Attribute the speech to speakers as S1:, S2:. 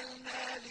S1: جَعَلْنَا لِبَشَرٍ